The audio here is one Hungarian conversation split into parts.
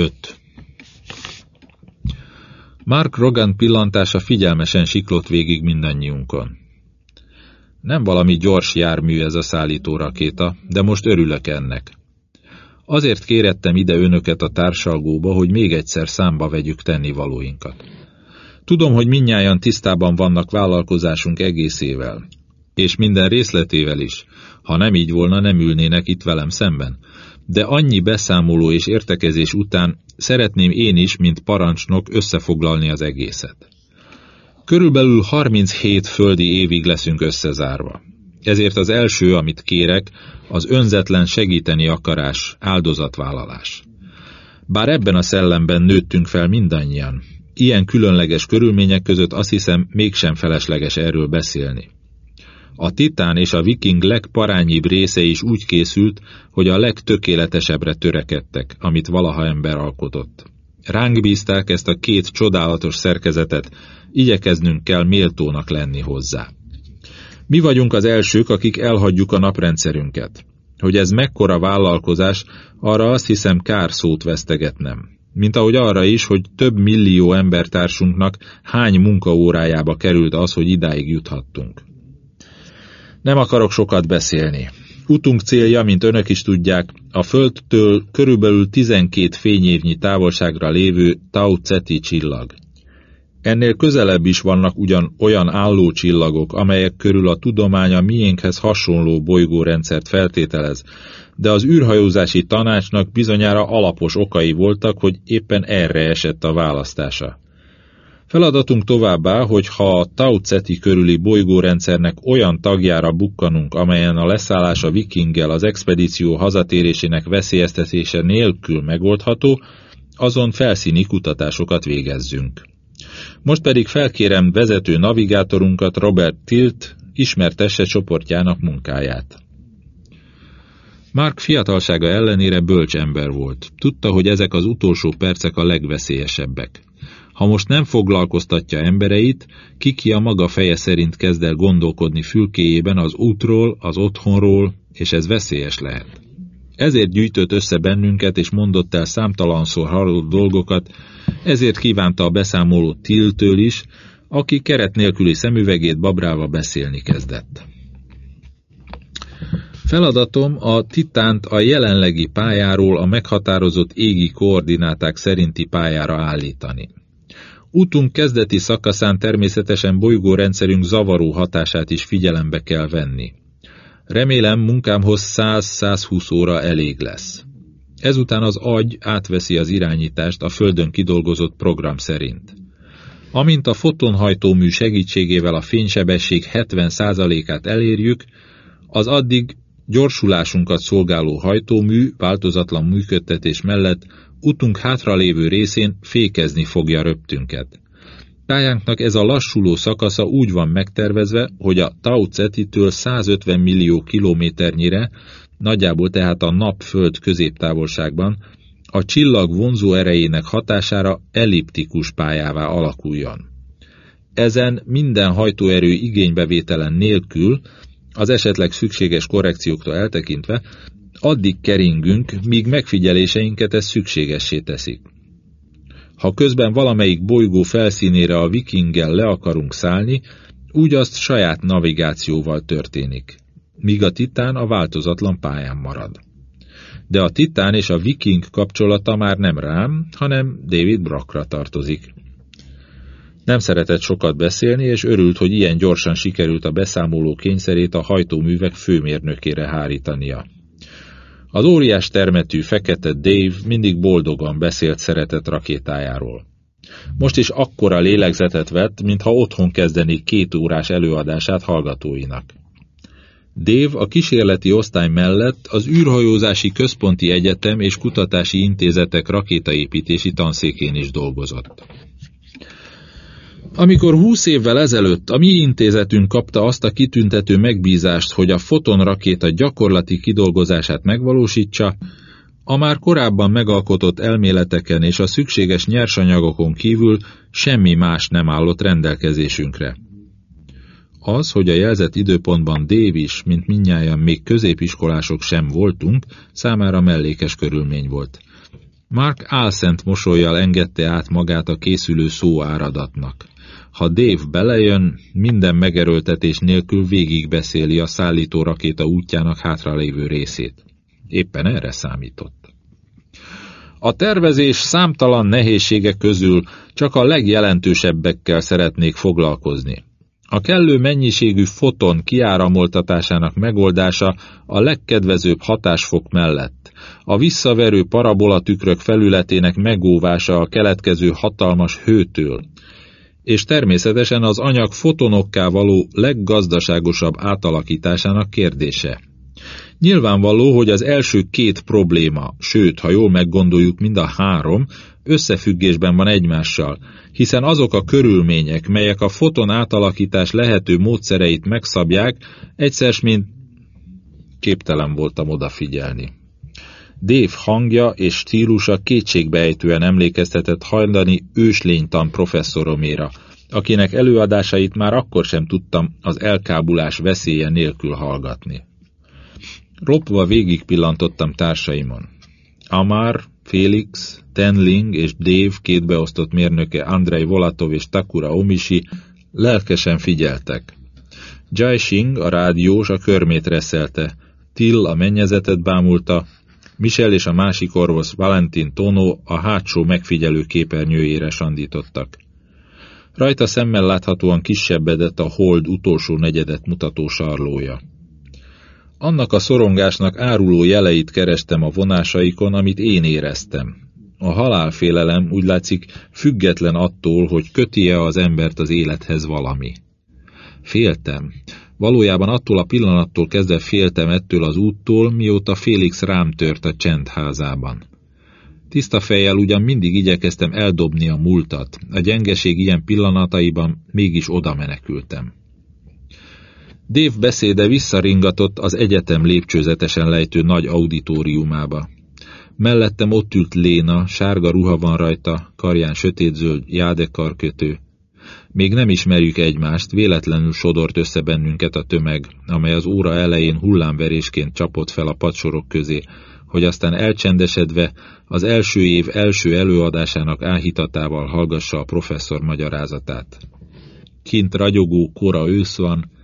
5. Mark Rogan pillantása figyelmesen siklott végig mindannyiunkon. Nem valami gyors jármű ez a szállító rakéta, de most örülök ennek. Azért kérettem ide önöket a társalgóba, hogy még egyszer számba vegyük tennivalóinkat. Tudom, hogy minnyáján tisztában vannak vállalkozásunk egészével, és minden részletével is. Ha nem így volna, nem ülnének itt velem szemben. De annyi beszámoló és értekezés után szeretném én is, mint parancsnok összefoglalni az egészet. Körülbelül 37 földi évig leszünk összezárva. Ezért az első, amit kérek, az önzetlen segíteni akarás, áldozatvállalás. Bár ebben a szellemben nőttünk fel mindannyian, ilyen különleges körülmények között azt hiszem mégsem felesleges erről beszélni. A titán és a viking legparányibb része is úgy készült, hogy a legtökéletesebbre törekedtek, amit valaha ember alkotott. Ránk bízták ezt a két csodálatos szerkezetet, igyekeznünk kell méltónak lenni hozzá. Mi vagyunk az elsők, akik elhagyjuk a naprendszerünket. Hogy ez mekkora vállalkozás, arra azt hiszem kár szót vesztegetnem. Mint ahogy arra is, hogy több millió embertársunknak hány munkaórájába került az, hogy idáig juthattunk. Nem akarok sokat beszélni. Utunk célja, mint önök is tudják, a Földtől körülbelül 12 fényévnyi távolságra lévő Tau Ceti csillag. Ennél közelebb is vannak ugyan olyan álló csillagok, amelyek körül a tudomány a miénkhez hasonló bolygórendszert feltételez, de az űrhajózási tanácsnak bizonyára alapos okai voltak, hogy éppen erre esett a választása. Feladatunk továbbá, hogy ha a Tau Ceti körüli bolygórendszernek olyan tagjára bukkanunk, amelyen a leszállás a vikinggel az expedíció hazatérésének veszélyeztetése nélkül megoldható, azon felszíni kutatásokat végezzünk. Most pedig felkérem vezető navigátorunkat Robert Tilt, ismertesse csoportjának munkáját. Mark fiatalsága ellenére bölcs ember volt. Tudta, hogy ezek az utolsó percek a legveszélyesebbek. Ha most nem foglalkoztatja embereit, Kiki a maga feje szerint kezd el gondolkodni fülkéjében az útról, az otthonról, és ez veszélyes lehet. Ezért gyűjtött össze bennünket, és mondott el számtalanszor hallott dolgokat, ezért kívánta a beszámoló Tiltől is, aki keret nélküli szemüvegét babrálva beszélni kezdett. Feladatom a Titánt a jelenlegi pályáról a meghatározott égi koordináták szerinti pályára állítani. Útunk kezdeti szakaszán természetesen bolygórendszerünk zavaró hatását is figyelembe kell venni. Remélem munkámhoz 100-120 óra elég lesz. Ezután az agy átveszi az irányítást a Földön kidolgozott program szerint. Amint a fotonhajtómű segítségével a fénysebesség 70%-át elérjük, az addig gyorsulásunkat szolgáló hajtómű változatlan működtetés mellett utunk hátralévő részén fékezni fogja röptünket. Pályánknak ez a lassuló szakasza úgy van megtervezve, hogy a Tau Ceti-től 150 millió kilométernyire, nagyjából tehát a nap-föld középtávolságban, a csillag vonzó erejének hatására elliptikus pályává alakuljon. Ezen minden hajtóerő igénybevételen nélkül, az esetleg szükséges korrekcióktól eltekintve, addig keringünk, míg megfigyeléseinket ez szükségessé teszik. Ha közben valamelyik bolygó felszínére a vikinggel le akarunk szállni, úgy azt saját navigációval történik, míg a titán a változatlan pályán marad. De a titán és a viking kapcsolata már nem rám, hanem David Brockra tartozik. Nem szeretett sokat beszélni, és örült, hogy ilyen gyorsan sikerült a beszámoló kényszerét a hajtóművek főmérnökére hárítania. Az óriás termetű fekete Dave mindig boldogan beszélt szeretett rakétájáról. Most is akkora lélegzetet vett, mintha otthon kezdenék két órás előadását hallgatóinak. Dave a kísérleti osztály mellett az űrhajózási központi egyetem és kutatási intézetek rakétaépítési tanszékén is dolgozott. Amikor húsz évvel ezelőtt a mi intézetünk kapta azt a kitüntető megbízást, hogy a fotonrakéta gyakorlati kidolgozását megvalósítsa, a már korábban megalkotott elméleteken és a szükséges nyersanyagokon kívül semmi más nem állott rendelkezésünkre. Az, hogy a jelzett időpontban Dave is, mint minnyáján még középiskolások sem voltunk, számára mellékes körülmény volt. Mark álszent mosolyjal engedte át magát a készülő szóáradatnak. Ha Dave belejön, minden megerőltetés nélkül végigbeszéli a szállító rakéta útjának hátralévő részét. Éppen erre számított. A tervezés számtalan nehézsége közül csak a legjelentősebbekkel szeretnék foglalkozni. A kellő mennyiségű foton kiáramoltatásának megoldása a legkedvezőbb hatásfok mellett, a visszaverő parabolatükrök felületének megóvása a keletkező hatalmas hőtől, és természetesen az anyag fotonokká való leggazdaságosabb átalakításának kérdése. Nyilvánvaló, hogy az első két probléma, sőt, ha jól meggondoljuk, mind a három, összefüggésben van egymással, hiszen azok a körülmények, melyek a foton átalakítás lehető módszereit megszabják, egyszer mint képtelen voltam odafigyelni. Dave hangja és stílusa kétségbejtően emlékeztetett hajlani őslénytan professzoroméra, akinek előadásait már akkor sem tudtam az elkábulás veszélye nélkül hallgatni. Ropva végig pillantottam társaimon. Amar, Félix, Tenling és Dave két beosztott mérnöke Andrei Volatov és Takura Omishi lelkesen figyeltek. Jai Singh a rádiós a körmét reszelte, Till a mennyezetet bámulta, Michel és a másik orvos Valentin Tono a hátsó megfigyelő képernyőjére sandítottak. Rajta szemmel láthatóan kisebbedett a hold utolsó negyedet mutató sarlója. Annak a szorongásnak áruló jeleit kerestem a vonásaikon, amit én éreztem. A halálfélelem úgy látszik független attól, hogy köti-e az embert az élethez valami. Féltem. Valójában attól a pillanattól kezdve féltem ettől az úttól, mióta Félix rám tört a csendházában. Tiszta fejjel ugyan mindig igyekeztem eldobni a múltat, a gyengeség ilyen pillanataiban mégis oda menekültem. Dave beszéde visszaringatott az egyetem lépcsőzetesen lejtő nagy auditóriumába. Mellettem ott ült Léna, sárga ruha van rajta, karján sötétzöld jádekarkötő. Még nem ismerjük egymást, véletlenül sodort össze bennünket a tömeg, amely az óra elején hullámverésként csapott fel a padsorok közé, hogy aztán elcsendesedve az első év első előadásának áhítatával hallgassa a professzor magyarázatát. Kint ragyogó kora ősz van,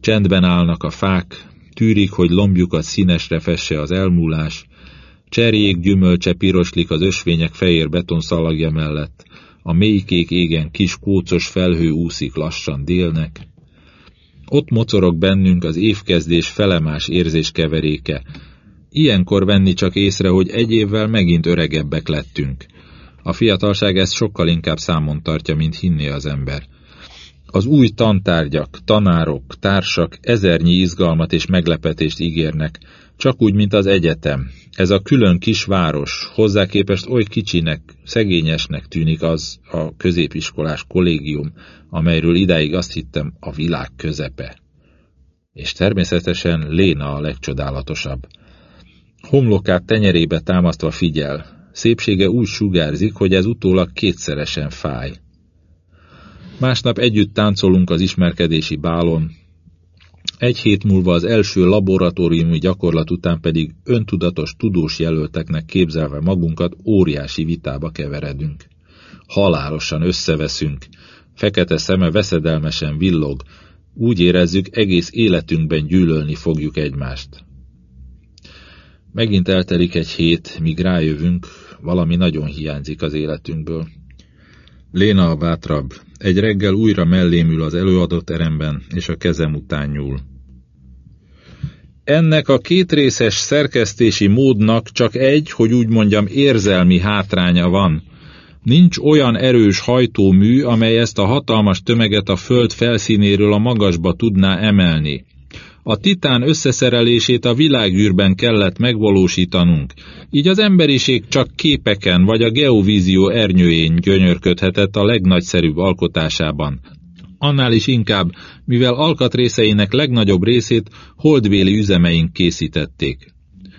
Csendben állnak a fák, tűrik, hogy lombjukat színesre fesse az elmúlás, cserjék gyümölcse piroslik az ösvények fehér betonszalagja mellett, a mélykék égen kis kócos felhő úszik lassan délnek. Ott mocorog bennünk az évkezdés felemás érzéskeveréke. Ilyenkor venni csak észre, hogy egy évvel megint öregebbek lettünk. A fiatalság ezt sokkal inkább számon tartja, mint hinni az ember. Az új tantárgyak, tanárok, társak ezernyi izgalmat és meglepetést ígérnek, csak úgy, mint az egyetem. Ez a külön kis város, hozzá képest oly kicsinek, szegényesnek tűnik az a középiskolás kollégium, amelyről idáig azt hittem a világ közepe. És természetesen Léna a legcsodálatosabb. Homlokát tenyerébe támasztva figyel, szépsége úgy sugárzik, hogy ez utólag kétszeresen fáj. Másnap együtt táncolunk az ismerkedési bálon. Egy hét múlva az első laboratóriumi gyakorlat után pedig öntudatos tudós jelölteknek képzelve magunkat óriási vitába keveredünk. Halálosan összeveszünk, fekete szeme veszedelmesen villog, úgy érezzük, egész életünkben gyűlölni fogjuk egymást. Megint eltelik egy hét, míg rájövünk, valami nagyon hiányzik az életünkből. Léna a bátrabb, egy reggel újra mellémül az előadott teremben, és a kezem után nyúl. Ennek a kétrészes szerkesztési módnak csak egy, hogy úgy mondjam, érzelmi hátránya van. Nincs olyan erős hajtómű, amely ezt a hatalmas tömeget a föld felszínéről a magasba tudná emelni. A titán összeszerelését a világűrben kellett megvalósítanunk, így az emberiség csak képeken vagy a geovízió ernyőjén gyönyörködhetett a legnagyszerűbb alkotásában. Annál is inkább, mivel alkatrészeinek legnagyobb részét holdvéli üzemeink készítették.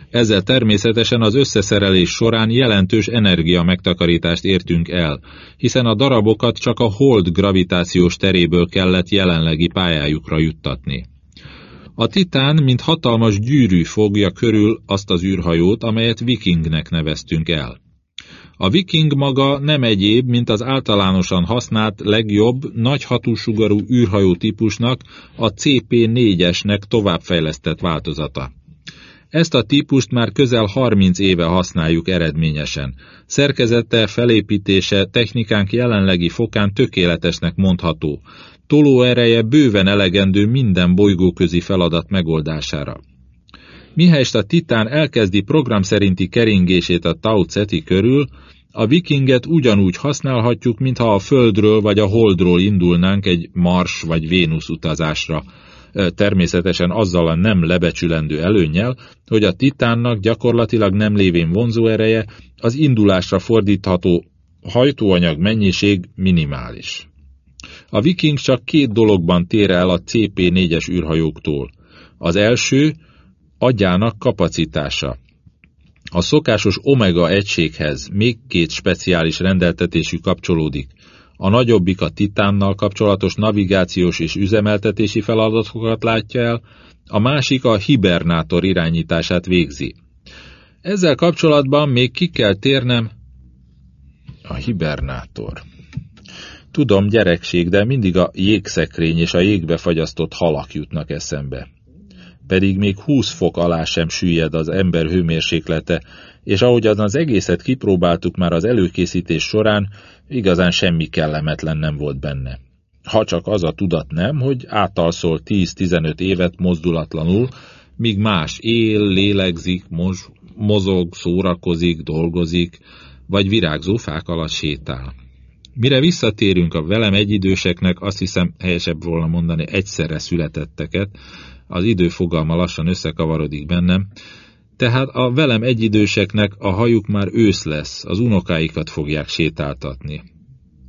Ezzel természetesen az összeszerelés során jelentős energia megtakarítást értünk el, hiszen a darabokat csak a hold gravitációs teréből kellett jelenlegi pályájukra juttatni. A titán, mint hatalmas gyűrű fogja körül azt az űrhajót, amelyet vikingnek neveztünk el. A viking maga nem egyéb, mint az általánosan használt legjobb, nagy hatósugarú űrhajó típusnak, a CP-4-esnek továbbfejlesztett változata. Ezt a típust már közel 30 éve használjuk eredményesen. Szerkezete, felépítése, technikánk jelenlegi fokán tökéletesnek mondható. Tolóereje bőven elegendő minden bolygóközi feladat megoldására. Mihelyst a Titán elkezdi program szerinti keringését a Tau Ceti körül, a vikinget ugyanúgy használhatjuk, mintha a Földről vagy a Holdról indulnánk egy Mars vagy Vénusz utazásra, természetesen azzal a nem lebecsülendő előnnyel, hogy a titánnak gyakorlatilag nem lévén vonzóereje, az indulásra fordítható hajtóanyag mennyiség minimális. A viking csak két dologban tér el a CP4-es űrhajóktól. Az első agyának kapacitása. A szokásos omega egységhez még két speciális rendeltetésű kapcsolódik. A nagyobbik a Titánnal kapcsolatos navigációs és üzemeltetési feladatokat látja el, a másik a hibernátor irányítását végzi. Ezzel kapcsolatban még ki kell térnem a hibernátor. Tudom, gyerekség, de mindig a jégszekrény és a jégbe fagyasztott halak jutnak eszembe. Pedig még 20 fok alá sem süllyed az ember hőmérséklete, és ahogyan az egészet kipróbáltuk már az előkészítés során, igazán semmi kellemetlen nem volt benne. Ha csak az a tudat nem, hogy átalszol 10-15 évet mozdulatlanul, míg más él, lélegzik, moz, mozog, szórakozik, dolgozik, vagy virágzó fák alatt sétál. Mire visszatérünk a velem egyidőseknek, azt hiszem helyesebb volna mondani egyszerre születetteket, az idő fogalma lassan összekavarodik bennem, tehát a velem egyidőseknek a hajuk már ősz lesz, az unokáikat fogják sétáltatni.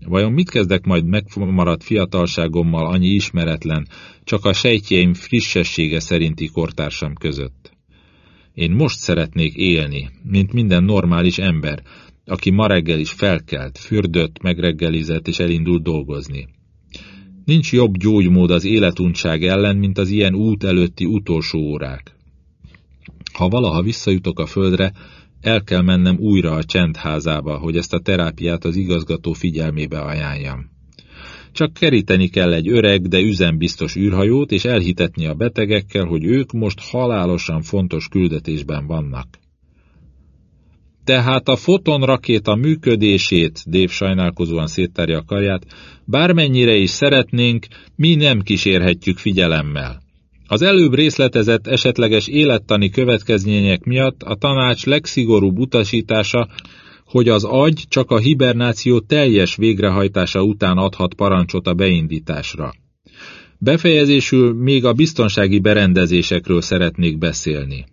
Vajon mit kezdek majd megmaradt fiatalságommal annyi ismeretlen, csak a sejtjeim frissessége szerinti kortársam között? Én most szeretnék élni, mint minden normális ember, aki ma reggel is felkelt, fürdött, megreggelizett és elindult dolgozni. Nincs jobb gyógymód az életuntság ellen, mint az ilyen út előtti utolsó órák. Ha valaha visszajutok a földre, el kell mennem újra a csendházába, hogy ezt a terápiát az igazgató figyelmébe ajánljam. Csak keríteni kell egy öreg, de üzembiztos űrhajót, és elhitetni a betegekkel, hogy ők most halálosan fontos küldetésben vannak. Tehát a fotonrakéta működését, Dév sajnálkozóan széttárja a karját, bármennyire is szeretnénk, mi nem kísérhetjük figyelemmel. Az előbb részletezett esetleges élettani következmények miatt a tanács legszigorúbb utasítása, hogy az agy csak a hibernáció teljes végrehajtása után adhat parancsot a beindításra. Befejezésül még a biztonsági berendezésekről szeretnék beszélni.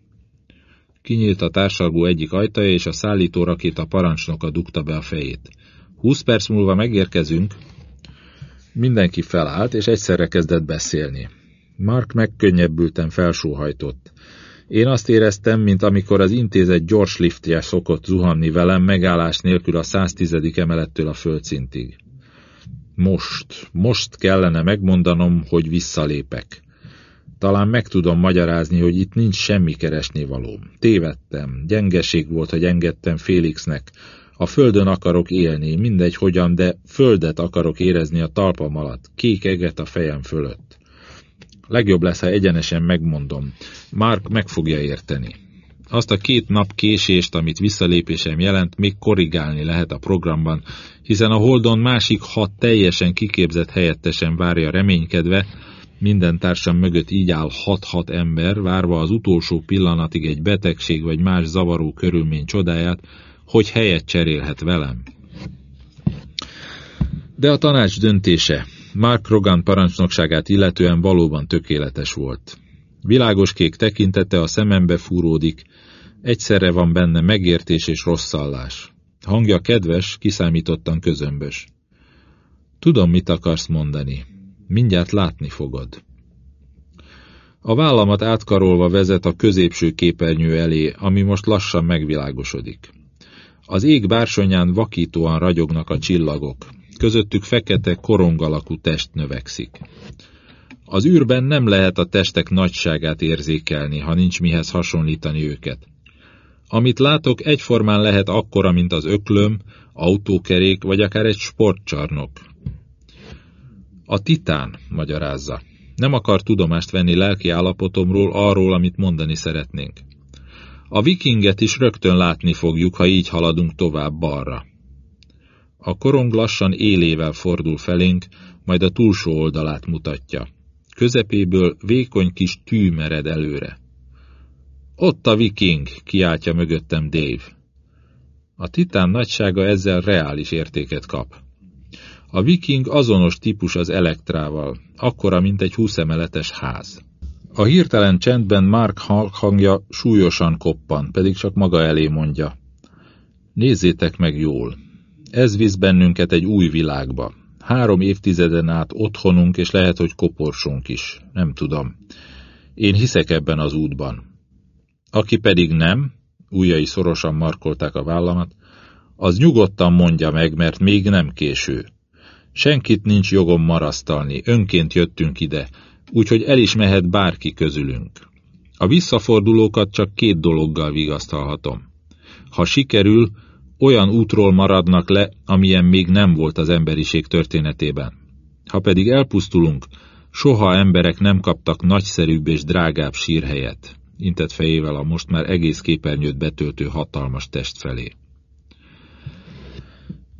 Kinyílt a társalgó egyik ajtaja, és a szállító rakéta parancsnoka dugta be a fejét. Húsz perc múlva megérkezünk. Mindenki felállt, és egyszerre kezdett beszélni. Mark megkönnyebbülten felsóhajtott. Én azt éreztem, mint amikor az intézet gyors liftje szokott zuhanni velem megállás nélkül a 110. emelettől a földszintig. Most, most kellene megmondanom, hogy visszalépek. Talán meg tudom magyarázni, hogy itt nincs semmi keresnivalóm. Tévedtem, gyengeség volt, hogy engedtem Félixnek. A földön akarok élni, mindegy hogyan, de földet akarok érezni a talpam alatt, kék eget a fejem fölött. Legjobb lesz, ha egyenesen megmondom. Mark meg fogja érteni. Azt a két nap késést, amit visszalépésem jelent, még korrigálni lehet a programban, hiszen a Holdon másik hat teljesen kiképzett helyettesen várja reménykedve, minden társam mögött így áll hat-hat ember, várva az utolsó pillanatig egy betegség vagy más zavaró körülmény csodáját, hogy helyet cserélhet velem. De a tanács döntése, Mark Rogan parancsnokságát illetően valóban tökéletes volt. Világos kék tekintete a szemembe fúródik, egyszerre van benne megértés és rosszallás. Hangja kedves, kiszámítottan közömbös. Tudom, mit akarsz mondani. Mindjárt látni fogod. A vállamat átkarolva vezet a középső képernyő elé, ami most lassan megvilágosodik. Az ég bársonyán vakítóan ragyognak a csillagok, közöttük fekete korong alakú test növekszik. Az űrben nem lehet a testek nagyságát érzékelni, ha nincs mihez hasonlítani őket. Amit látok, egyformán lehet akkora, mint az öklöm, autókerék, vagy akár egy sportcsarnok. A titán, magyarázza. Nem akar tudomást venni lelki állapotomról, arról, amit mondani szeretnénk. A vikinget is rögtön látni fogjuk, ha így haladunk tovább balra. A korong lassan élével fordul felénk, majd a túlsó oldalát mutatja. Közepéből vékony kis tű mered előre. Ott a viking, kiáltja mögöttem Dave. A titán nagysága ezzel reális értéket kap. A viking azonos típus az elektrával, akkora, mint egy húszemeletes ház. A hirtelen csendben Mark hangja súlyosan koppan, pedig csak maga elé mondja. Nézzétek meg jól, ez visz bennünket egy új világba. Három évtizeden át otthonunk, és lehet, hogy koporsunk is. Nem tudom. Én hiszek ebben az útban. Aki pedig nem, ujjai szorosan markolták a vállamat, az nyugodtan mondja meg, mert még nem késő. Senkit nincs jogom marasztalni, önként jöttünk ide, úgyhogy el is mehet bárki közülünk. A visszafordulókat csak két dologgal vigasztalhatom. Ha sikerül, olyan útról maradnak le, amilyen még nem volt az emberiség történetében. Ha pedig elpusztulunk, soha emberek nem kaptak nagyszerűbb és drágább sírhelyet, intett fejével a most már egész képernyőt betöltő hatalmas test felé.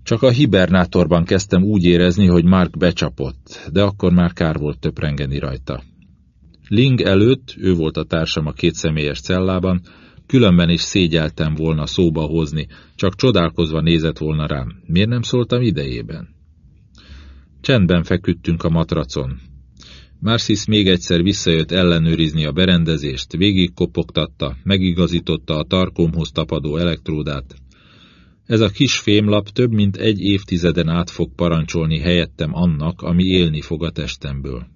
Csak a hibernátorban kezdtem úgy érezni, hogy Mark becsapott, de akkor már kár volt töprengeni rajta. Ling előtt, ő volt a társam a két személyes cellában, különben is szégyeltem volna szóba hozni, csak csodálkozva nézett volna rám. Miért nem szóltam idejében? Csendben feküdtünk a matracon. Marcis még egyszer visszajött ellenőrizni a berendezést, végigkopogtatta, megigazította a tarkomhoz tapadó elektródát. Ez a kis fémlap több mint egy évtizeden át fog parancsolni helyettem annak, ami élni fog a testemből.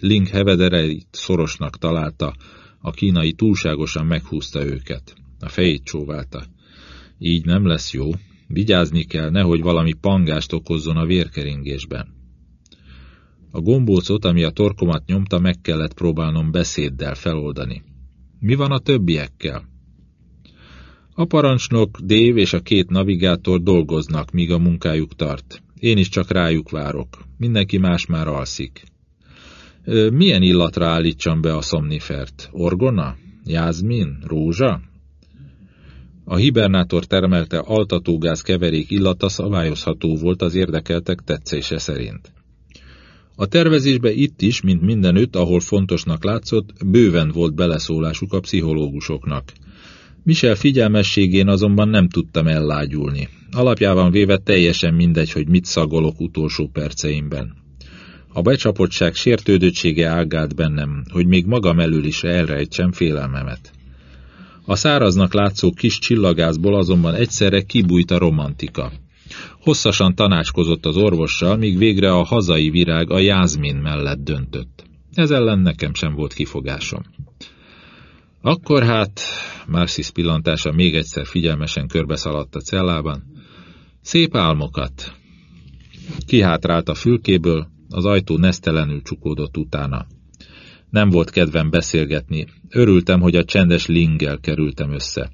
Link hevedereit szorosnak találta, a kínai túlságosan meghúzta őket. A fejét csóválta. Így nem lesz jó. Vigyázni kell, nehogy valami pangást okozzon a vérkeringésben. A gombócot, ami a torkomat nyomta, meg kellett próbálnom beszéddel feloldani. Mi van a többiekkel? A parancsnok, Dév és a két navigátor dolgoznak, míg a munkájuk tart. Én is csak rájuk várok. Mindenki más már alszik. Milyen illatra állítsam be a szomnifert? Orgona? Jázmin? Rózsa? A hibernátor termelte altatógáz keverék illata szabályozható volt az érdekeltek tetszése szerint. A tervezésbe itt is, mint mindenütt, ahol fontosnak látszott, bőven volt beleszólásuk a pszichológusoknak. Michel figyelmességén azonban nem tudtam ellágyulni. Alapjában véve teljesen mindegy, hogy mit szagolok utolsó perceimben. A becsapottság sértődöttsége ágált bennem, hogy még magam elől is elrejtsem félelmemet. A száraznak látszó kis csillagászból azonban egyszerre kibújt a romantika. Hosszasan tanácskozott az orvossal, míg végre a hazai virág a jázmin mellett döntött. Ez ellen nekem sem volt kifogásom. Akkor hát, Marcis pillantása még egyszer figyelmesen körbeszaladt a cellában, szép álmokat. Kihátrált a fülkéből, az ajtó nesztelenül csukódott utána. Nem volt kedvem beszélgetni, örültem, hogy a csendes linggel kerültem össze.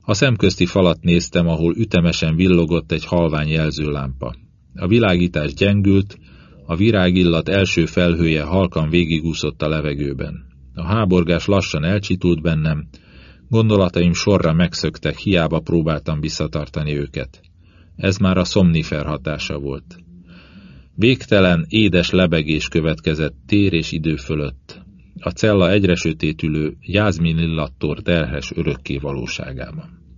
A szemközti falat néztem, ahol ütemesen villogott egy halvány jelzőlámpa. A világítás gyengült, a virágillat első felhője halkan végigúszott a levegőben. A háborgás lassan elcsitult bennem, gondolataim sorra megszöktek, hiába próbáltam visszatartani őket. Ez már a szomnifer hatása volt. Végtelen, édes lebegés következett tér és idő fölött. A cella egyre sötétülő, jázmin illattor terhes örökké valóságában.